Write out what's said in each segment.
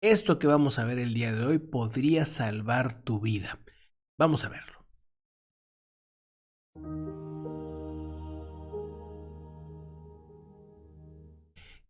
Esto que vamos a ver el día de hoy podría salvar tu vida. Vamos a verlo.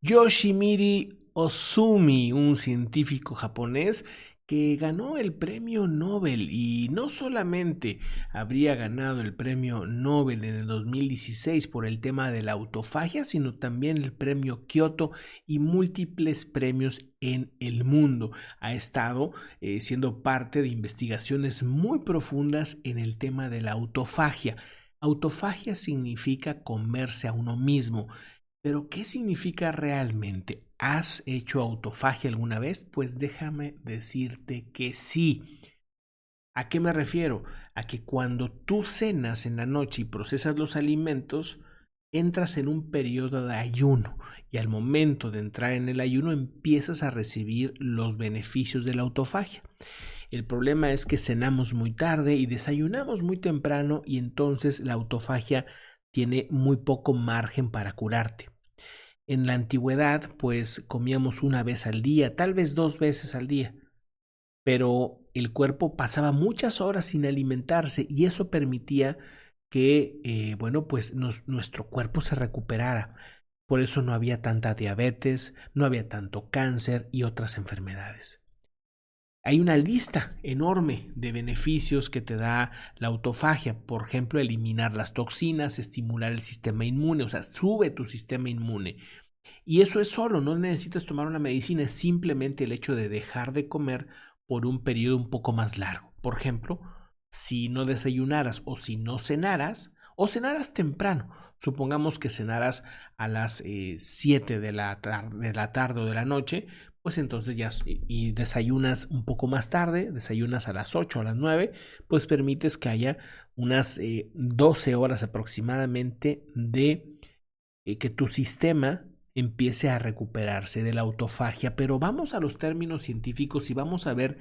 Yoshimiri Osumi, un científico japonés que ganó el premio Nobel y no solamente habría ganado el premio Nobel en el 2016 por el tema de la autofagia, sino también el premio Kyoto y múltiples premios en el mundo. Ha estado eh, siendo parte de investigaciones muy profundas en el tema de la autofagia. Autofagia significa comerse a uno mismo. Pero, ¿qué significa realmente? ¿Has hecho autofagia alguna vez? Pues déjame decirte que sí. ¿A qué me refiero? A que cuando tú cenas en la noche y procesas los alimentos, entras en un periodo de ayuno y al momento de entrar en el ayuno empiezas a recibir los beneficios de la autofagia. El problema es que cenamos muy tarde y desayunamos muy temprano y entonces la autofagia tiene muy poco margen para curarte. En la antigüedad, pues comíamos una vez al día, tal vez dos veces al día, pero el cuerpo pasaba muchas horas sin alimentarse y eso permitía que, eh, bueno, pues nuestro cuerpo se recuperara. Por eso no había tanta diabetes, no había tanto cáncer y otras enfermedades. Hay una lista enorme de beneficios que te da la autofagia, por ejemplo, eliminar las toxinas, estimular el sistema inmune, o sea, sube tu sistema inmune. Y eso es solo, no necesitas tomar una medicina, es simplemente el hecho de dejar de comer por un periodo un poco más largo. Por ejemplo, si no desayunaras o si no cenaras, o cenaras temprano, supongamos que cenaras a las 7 eh, de, la de la tarde o de la noche, pues entonces ya y desayunas un poco más tarde, desayunas a las 8 o a las 9, pues permites que haya unas 12 eh, horas aproximadamente de eh, que tu sistema empiece a recuperarse de la autofagia. Pero vamos a los términos científicos y vamos a ver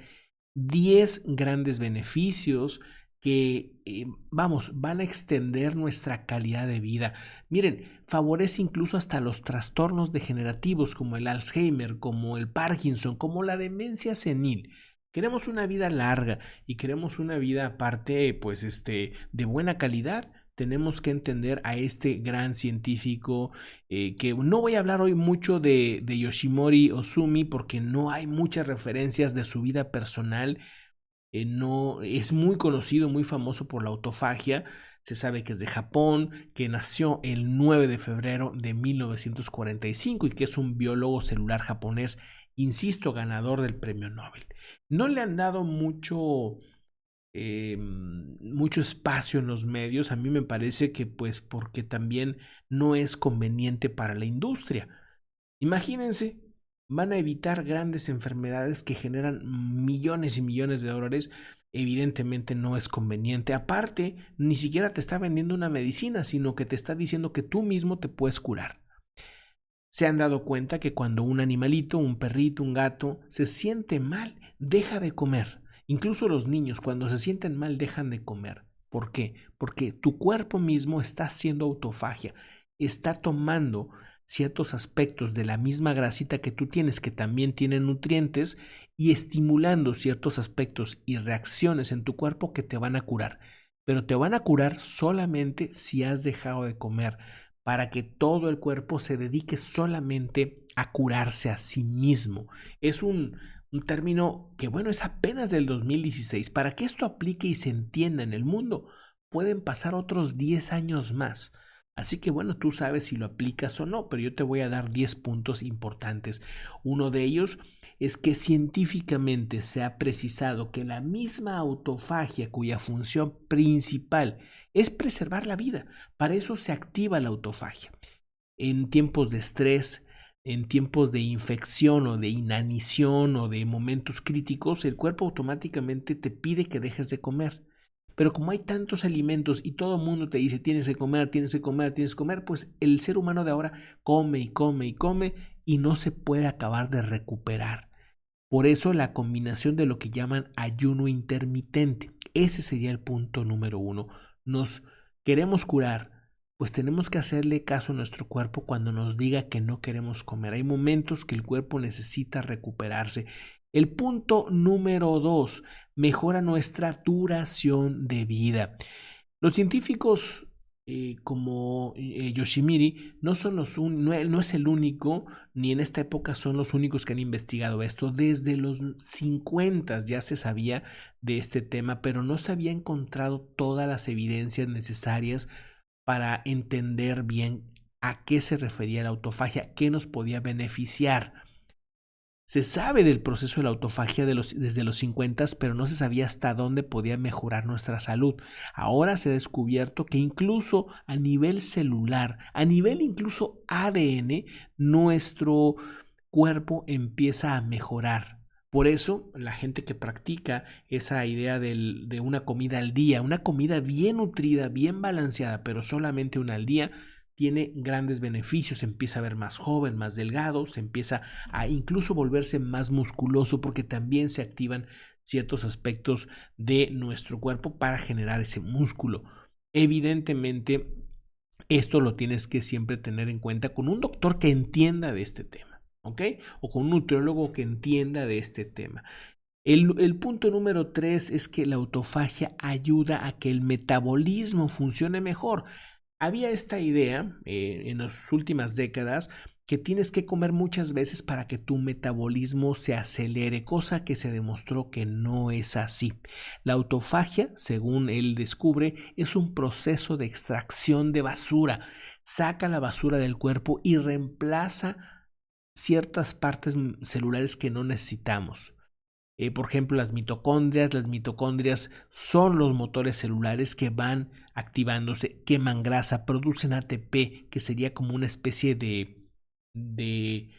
10 grandes beneficios que, eh, vamos, van a extender nuestra calidad de vida. Miren, favorece incluso hasta los trastornos degenerativos como el Alzheimer, como el Parkinson, como la demencia senil. Queremos una vida larga y queremos una vida aparte, pues, este, de buena calidad tenemos que entender a este gran científico eh, que no voy a hablar hoy mucho de, de, Yoshimori Osumi porque no hay muchas referencias de su vida personal eh, no, es muy conocido, muy famoso por la autofagia. Se sabe que es de Japón, que nació el 9 de febrero de 1945 y que es un biólogo celular japonés, insisto, ganador del premio Nobel. No le han dado mucho, eh, mucho espacio en los medios. A mí me parece que pues porque también no es conveniente para la industria. Imagínense, van a evitar grandes enfermedades que generan millones y millones de dólares, evidentemente no es conveniente. Aparte, ni siquiera te está vendiendo una medicina, sino que te está diciendo que tú mismo te puedes curar. Se han dado cuenta que cuando un animalito, un perrito, un gato, se siente mal, deja de comer. Incluso los niños, cuando se sienten mal, dejan de comer. ¿Por qué? Porque tu cuerpo mismo está haciendo autofagia, está tomando ciertos aspectos de la misma grasita que tú tienes que también tienen nutrientes y estimulando ciertos aspectos y reacciones en tu cuerpo que te van a curar. Pero te van a curar solamente si has dejado de comer, para que todo el cuerpo se dedique solamente a curarse a sí mismo. Es un, un término que, bueno, es apenas del 2016. Para que esto aplique y se entienda en el mundo, pueden pasar otros 10 años más. Así que bueno, tú sabes si lo aplicas o no, pero yo te voy a dar 10 puntos importantes. Uno de ellos es que científicamente se ha precisado que la misma autofagia cuya función principal es preservar la vida, para eso se activa la autofagia. En tiempos de estrés, en tiempos de infección o de inanición o de momentos críticos, el cuerpo automáticamente te pide que dejes de comer. Pero como hay tantos alimentos y todo el mundo te dice tienes que comer, tienes que comer, tienes que comer, pues el ser humano de ahora come y come y come y no se puede acabar de recuperar. Por eso la combinación de lo que llaman ayuno intermitente. Ese sería el punto número uno. Nos queremos curar, pues tenemos que hacerle caso a nuestro cuerpo cuando nos diga que no queremos comer. Hay momentos que el cuerpo necesita recuperarse. El punto número dos, mejora nuestra duración de vida. Los científicos eh, como eh, Yoshimiri no, son los no, es el único, ni en esta época son los únicos que han investigado esto. Desde los 50 ya se sabía de este tema, pero no se había encontrado todas las evidencias necesarias para entender bien a qué se refería la autofagia, qué nos podía beneficiar. Se sabe del proceso de la autofagia desde los 50, pero no se sabía hasta dónde podía mejorar nuestra salud. Ahora se ha descubierto que incluso a nivel celular, a nivel incluso ADN, nuestro cuerpo empieza a mejorar. Por eso la gente que practica esa idea de una comida al día, una comida bien nutrida, bien balanceada, pero solamente una al día, tiene grandes beneficios, se empieza a ver más joven, más delgado, se empieza a incluso volverse más musculoso porque también se activan ciertos aspectos de nuestro cuerpo para generar ese músculo. Evidentemente, esto lo tienes que siempre tener en cuenta con un doctor que entienda de este tema, ¿ok? O con un nutriólogo que entienda de este tema. El, el, punto número tres es que la autofagia ayuda a que el metabolismo funcione mejor. Había esta idea eh, en las últimas décadas que tienes que comer muchas veces para que tu metabolismo se acelere, cosa que se demostró que no es así. La autofagia, según él descubre, es un proceso de extracción de basura. Saca la basura del cuerpo y reemplaza ciertas partes celulares que no necesitamos. Eh, por ejemplo, las mitocondrias. Las mitocondrias son los motores celulares que van activándose, queman grasa, producen ATP, que sería como una especie de, de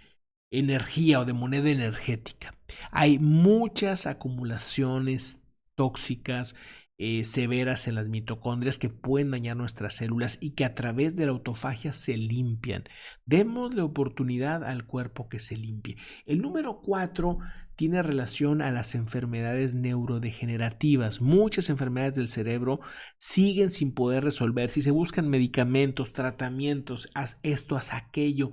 energía o de moneda energética. Hay muchas acumulaciones tóxicas eh, severas en las mitocondrias que pueden dañar nuestras células y que a través de la autofagia se limpian. Démosle oportunidad al cuerpo que se limpie. El número cuatro tiene relación a las enfermedades neurodegenerativas. Muchas enfermedades del cerebro siguen sin poder resolver. Si se buscan medicamentos, tratamientos, haz esto, haz aquello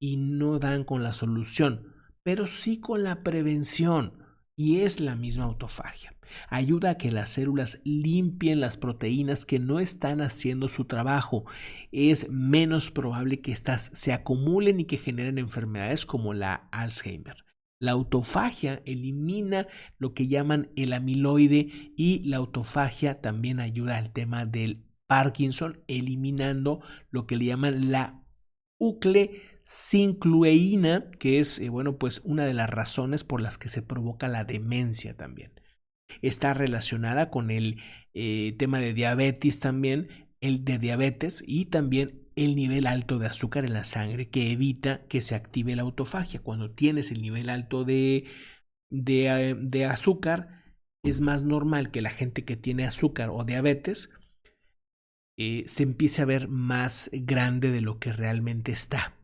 y no dan con la solución, pero sí con la prevención. Y es la misma autofagia. Ayuda a que las células limpien las proteínas que no están haciendo su trabajo. Es menos probable que éstas se acumulen y que generen enfermedades como la Alzheimer. La autofagia elimina lo que llaman el amiloide y la autofagia también ayuda al tema del Parkinson, eliminando lo que le llaman la uclecinclueína, que es, eh, bueno, pues una de las razones por las que se provoca la demencia también. Está relacionada con el eh, tema de diabetes también, el de diabetes y también el nivel alto de azúcar en la sangre que evita que se active la autofagia. Cuando tienes el nivel alto de, de, eh, azúcar, es más normal que la gente que tiene azúcar o diabetes eh, se empiece a ver más grande de lo que realmente está.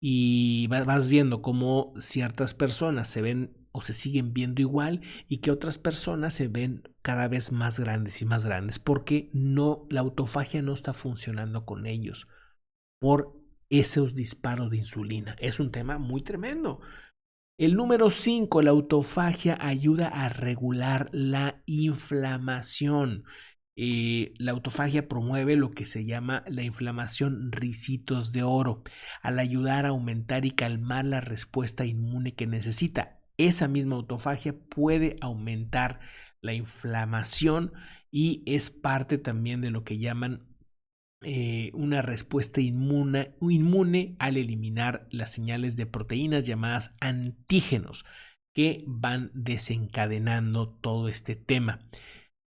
Y vas viendo cómo ciertas personas se ven o se siguen viendo igual y que otras personas se ven cada vez más grandes y más grandes porque no la autofagia no está funcionando con ellos por esos disparos de insulina. Es un tema muy tremendo. El número 5, la autofagia ayuda a regular la inflamación. Eh, la autofagia promueve lo que se llama la inflamación ricitos de oro, al ayudar a aumentar y calmar la respuesta inmune que necesita esa misma autofagia puede aumentar la inflamación y es parte también de lo que llaman eh, una respuesta inmune, inmune al eliminar las señales de proteínas llamadas antígenos que van desencadenando todo este tema.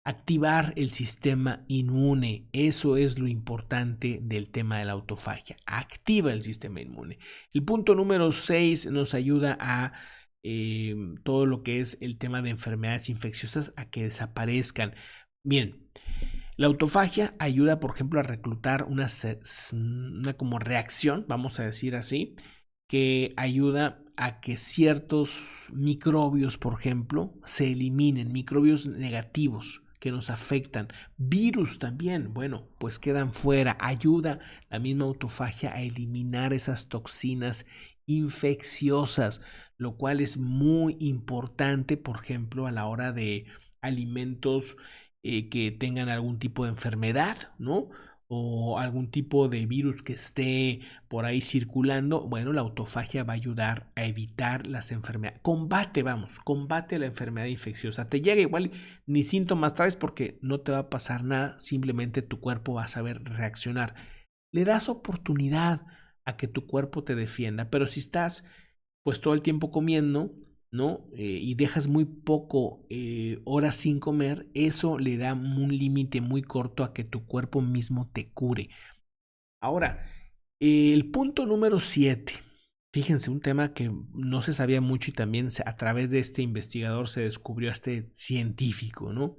Activar el sistema inmune, eso es lo importante del tema de la autofagia. Activa el sistema inmune. El punto número 6 nos ayuda a eh, todo lo que es el tema de enfermedades infecciosas a que desaparezcan. Bien, la autofagia ayuda, por ejemplo, a reclutar una, una como reacción, vamos a decir así, que ayuda a que ciertos microbios, por ejemplo, se eliminen, microbios negativos que nos afectan. Virus también, bueno, pues quedan fuera. Ayuda la misma autofagia a eliminar esas toxinas infecciosas, lo cual es muy importante, por ejemplo, a la hora de alimentos eh, que tengan algún tipo de enfermedad, ¿no? o algún tipo de virus que esté por ahí circulando, bueno, la autofagia va a ayudar a evitar las enfermedades. Combate, vamos, combate la enfermedad infecciosa. Te llega igual ni síntomas traes porque no te va a pasar nada, simplemente tu cuerpo va a saber reaccionar. Le das oportunidad a que tu cuerpo te defienda, pero si estás pues todo el tiempo comiendo, ¿no? Eh, y dejas muy poco eh, horas sin comer, eso le da un límite muy corto a que tu cuerpo mismo te cure. Ahora, el punto número 7. Fíjense, un tema que no se sabía mucho y también a través de este investigador se descubrió este científico, ¿no?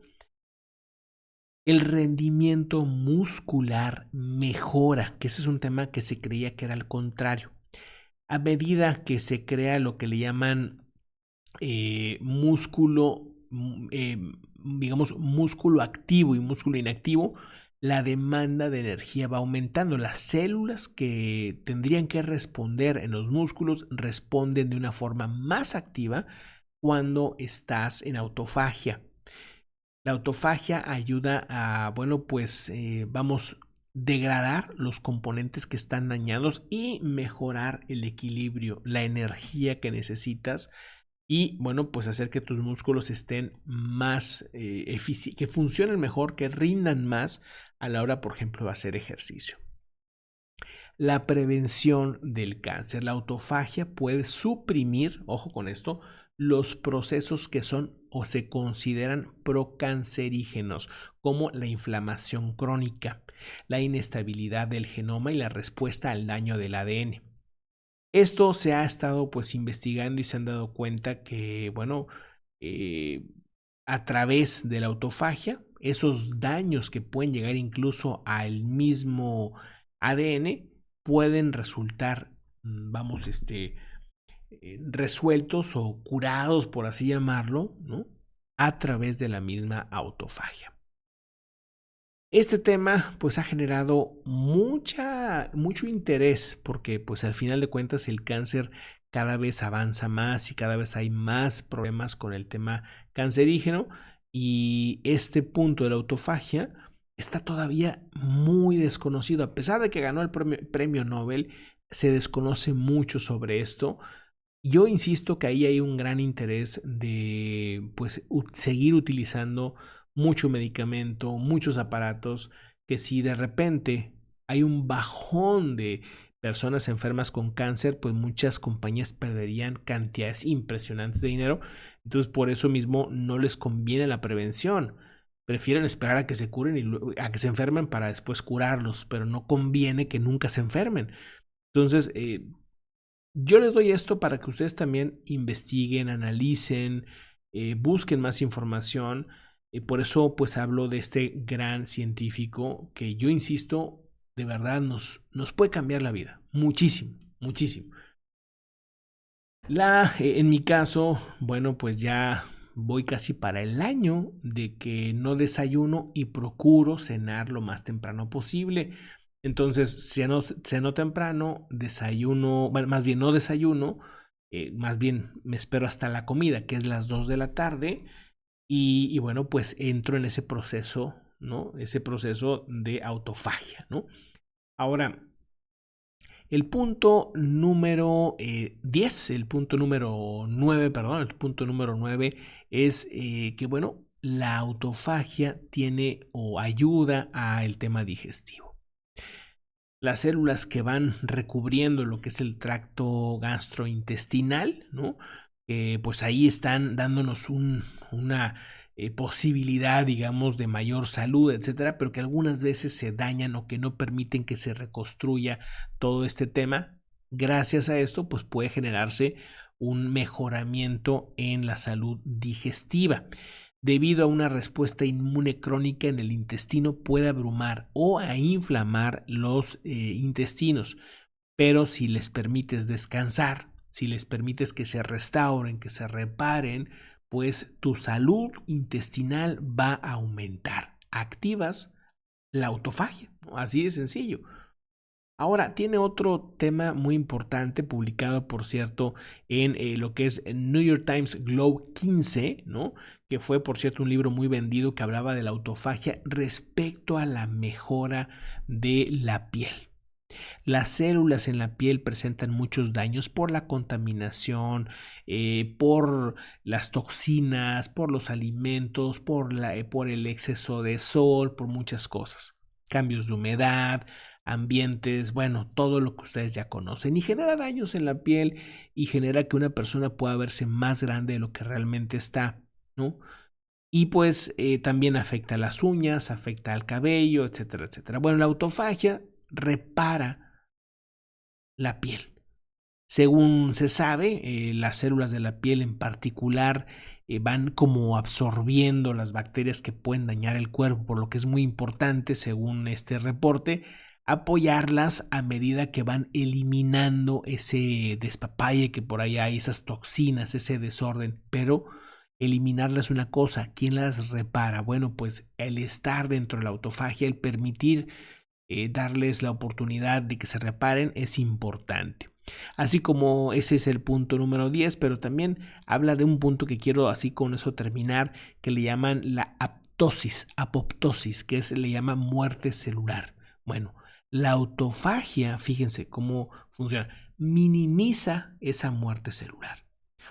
El rendimiento muscular mejora, que ese es un tema que se creía que era al contrario. A medida que se crea lo que le llaman eh, músculo, mm, eh, digamos, músculo activo y músculo inactivo, la demanda de energía va aumentando. Las células que tendrían que responder en los músculos responden de una forma más activa cuando estás en autofagia. La autofagia ayuda a, bueno, pues eh, vamos degradar los componentes que están dañados y mejorar el equilibrio, la energía que necesitas y bueno, pues hacer que tus músculos estén más eh, eficientes, que funcionen mejor, que rindan más a la hora, por ejemplo, de hacer ejercicio. La prevención del cáncer, la autofagia puede suprimir, ojo con esto, los procesos que son o se consideran procancerígenos, como la inflamación crónica, la inestabilidad del genoma y la respuesta al daño del ADN. Esto se ha estado pues investigando y se han dado cuenta que, bueno, eh, a través de la autofagia, esos daños que pueden llegar incluso al mismo ADN pueden resultar, mm, vamos, este, resueltos o curados, por así llamarlo, ¿no? A través de la misma autofagia. Este tema pues ha generado mucha, mucho interés porque pues al final de cuentas el cáncer cada vez avanza más y cada vez hay más problemas con el tema cancerígeno y este punto de la autofagia está todavía muy desconocido. A pesar de que ganó el premio, premio Nobel, se desconoce mucho sobre esto. Yo insisto que ahí hay un gran interés de pues seguir utilizando mucho medicamento, muchos aparatos, que si de repente hay un bajón de personas enfermas con cáncer, pues muchas compañías perderían cantidades impresionantes de dinero. Entonces, por eso mismo no les conviene la prevención. Prefieren esperar a que se curen y a que se enfermen para después curarlos, pero no conviene que nunca se enfermen. Entonces, eh, yo les doy esto para que ustedes también investiguen, analicen, eh, busquen más información y por eso pues hablo de este gran científico que yo insisto, de verdad nos, nos puede cambiar la vida. Muchísimo, muchísimo. La, eh, en mi caso, bueno, pues ya voy casi para el año de que no desayuno y procuro cenar lo más temprano posible. Entonces, ceno, ceno temprano, desayuno, bueno, más bien no desayuno, eh, más bien me espero hasta la comida, que es las 2 de la tarde, y, bueno, pues entro en ese proceso, ¿no? Ese proceso de autofagia, ¿no? Ahora, el punto número 10, eh, el punto número 9, perdón, el punto número 9 es eh, que, bueno, la autofagia tiene o ayuda al tema digestivo. Las células que van recubriendo lo que es el tracto gastrointestinal, ¿no? pues ahí están dándonos una eh, posibilidad, digamos, de mayor salud, etcétera, pero que algunas veces se dañan o que no permiten que se reconstruya todo este tema. Gracias a esto, pues puede generarse un mejoramiento en la salud digestiva. Debido a una respuesta inmune crónica en el intestino, puede abrumar o a inflamar los eh, intestinos. Pero si les permites descansar, si les permites que se restauren, que se reparen, pues tu salud intestinal va a aumentar. Activas la autofagia, así de sencillo. Ahora, tiene otro tema muy importante, publicado, por cierto, en eh, lo que es New York Times Globe 15, ¿no? Que fue, por cierto, un libro muy vendido que hablaba de la autofagia respecto a la mejora de la piel. Las células en la piel presentan muchos daños por la contaminación, eh, por las toxinas, por los alimentos, por, la, eh, por el exceso de sol, por muchas cosas. Cambios de humedad, ambientes, bueno, todo lo que ustedes ya conocen y genera daños en la piel y genera que una persona pueda verse más grande de lo que realmente está, ¿no? Y pues eh, también afecta a las uñas, afecta al cabello, etcétera, etcétera. Bueno, la autofagia repara la piel. Según se sabe, eh, las células de la piel en particular eh, van como absorbiendo las bacterias que pueden dañar el cuerpo, por lo que es muy importante, según este reporte, apoyarlas a medida que van eliminando ese despapalle que por ahí hay, esas toxinas, ese desorden, pero eliminarlas una cosa, ¿quién las repara? Bueno, pues el estar dentro de la autofagia, el permitir eh, darles la oportunidad de que se reparen es importante. Así como ese es el punto número 10, pero también habla de un punto que quiero así con eso terminar, que le llaman la apoptosis, apoptosis, que es, le llama muerte celular. Bueno, la autofagia, fíjense cómo funciona, minimiza esa muerte celular.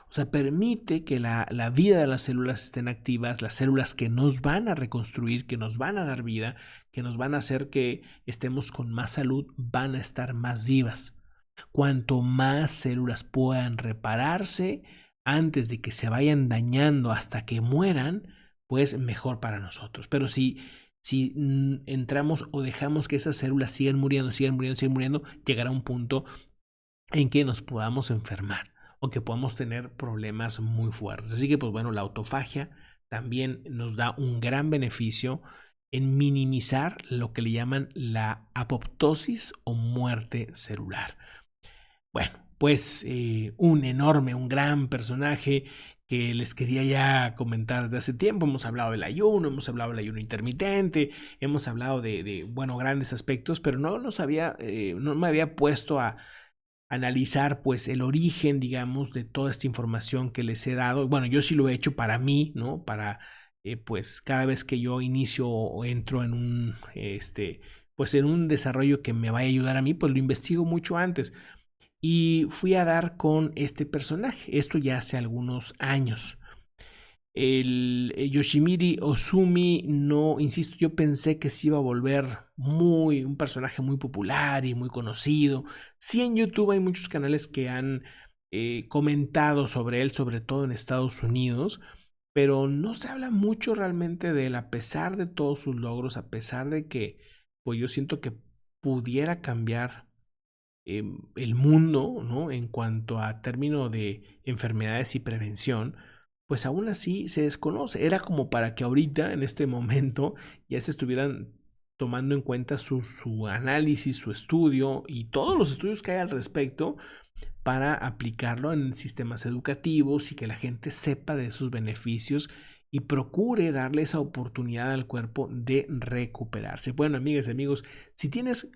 O sea, permite que la, la, vida de las células estén activas, las células que nos van a reconstruir, que nos van a dar vida, que nos van a hacer que estemos con más salud, van a estar más vivas. Cuanto más células puedan repararse antes de que se vayan dañando hasta que mueran, pues mejor para nosotros. Pero si si mm, entramos o dejamos que esas células sigan muriendo, sigan muriendo, sigan muriendo, llegará un punto en que nos podamos enfermar o que podamos tener problemas muy fuertes. Así que, pues bueno, la autofagia también nos da un gran beneficio en minimizar lo que le llaman la apoptosis o muerte celular. Bueno, pues eh, un enorme, un gran personaje que les quería ya comentar desde hace tiempo. Hemos hablado del ayuno, hemos hablado del ayuno intermitente, hemos hablado de, bueno, grandes aspectos, pero no nos había, eh, no me había puesto a analizar pues el origen, digamos, de toda esta información que les he dado. Bueno, yo sí lo he hecho para mí, ¿no? Para, eh, pues, cada vez que yo inicio o entro en un, este, pues en un desarrollo que me vaya a ayudar a mí, pues lo investigo mucho antes y fui a dar con este personaje. Esto ya hace algunos años. El eh, Yoshimiri Ozumi, no, insisto, yo pensé que se iba a volver muy, un personaje muy popular y muy conocido. Sí, en YouTube hay muchos canales que han eh, comentado sobre él, sobre todo en Estados Unidos, pero no se habla mucho realmente de él, a pesar de todos sus logros, a pesar de que, pues yo siento que pudiera cambiar Em, el mundo, ¿no? En cuanto a término de enfermedades y prevención, pues aún así se desconoce. Era como para que ahorita, en este momento, ya se estuvieran tomando en cuenta su, su análisis, su estudio y todos los estudios que hay al respecto para aplicarlo en sistemas educativos y que la gente sepa de sus beneficios y procure darle esa oportunidad al cuerpo de recuperarse. Bueno, amigas y amigos, si tienes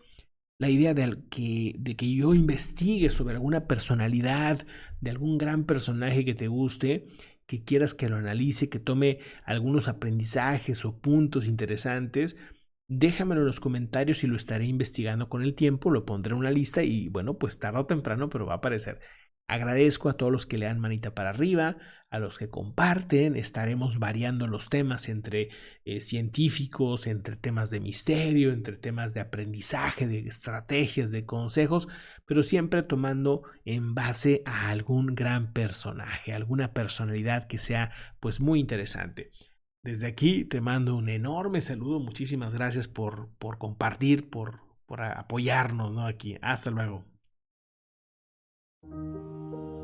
la idea de que, de que yo investigue sobre alguna personalidad, de algún gran personaje que te guste, que quieras que lo analice, que tome algunos aprendizajes o puntos interesantes, déjamelo en los comentarios y lo estaré investigando con el tiempo, lo pondré en una lista y bueno, pues tarde o temprano, pero va a aparecer. Agradezco a todos los que le dan manita para arriba, a los que comparten, estaremos variando los temas entre eh, científicos, entre temas de misterio, entre temas de aprendizaje, de estrategias, de consejos, pero siempre tomando en base a algún gran personaje, alguna personalidad que sea pues muy interesante. Desde aquí te mando un enorme saludo, muchísimas gracias por, por compartir, por, por apoyarnos ¿no? aquí. Hasta luego. Música